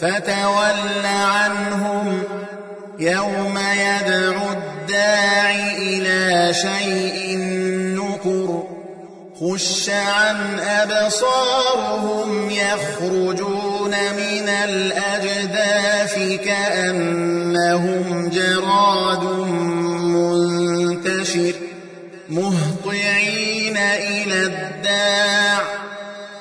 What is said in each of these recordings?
فتول عنهم يوم يدعو الداع إلى شيء نكر خش عن أبصارهم يخرجون من الأجداث كأنهم جراد منتشر مهطعين إلى الداع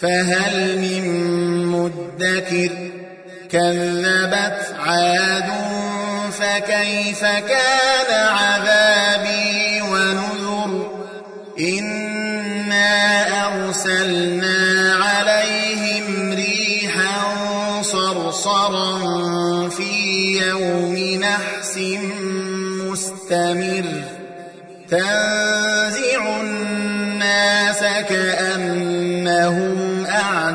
فهل من مدكر كذبت عاد فكيف كان عذابي ونذر إنا أرسلنا عليهم ريحا صرصرا في يوم نحس مستمر تنزع الناس كأنهم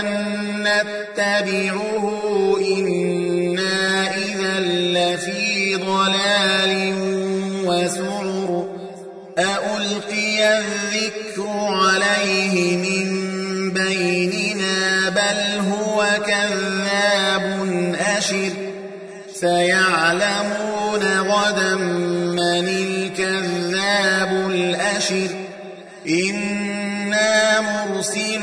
واحدا نتبعه إنا إذا لفي ضلال وسعر أألقي الذكر عليه من بيننا بل هو كذاب أشر سيعلمون غدا من الكذاب الأشر إنا مرسل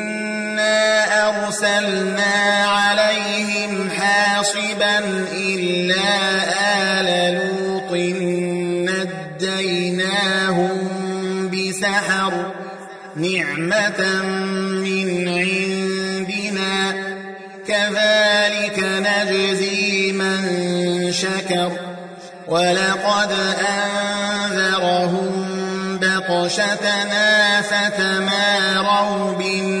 أرسلنا عليهم حاصبا إلا آل لوط نجيناهم بسحر نعمة من عندنا. كذلك نجزي من شكر. ولقد أنذرهم بطشتنا فتماروا بالنذر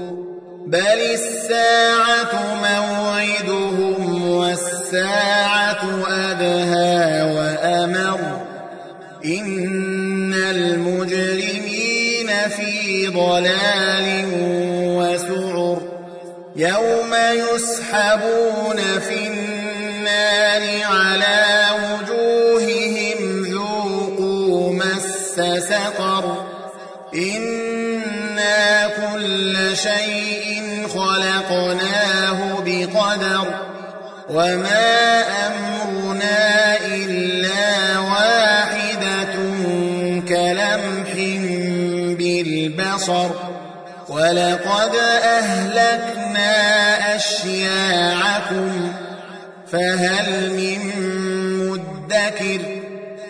بل الساعة موعدهم والساعة أدهى وأمر إن المجرمين في ضلال وسعر يوم يسحبون في النار على وما أمرنا إلا واحدة كلمح بالبصر ولقد أهلكنا أشياعكم فهل من مدكر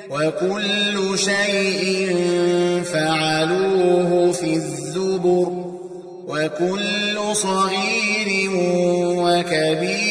وكل شيء فعلوه في الزبر وكل صغير وكبير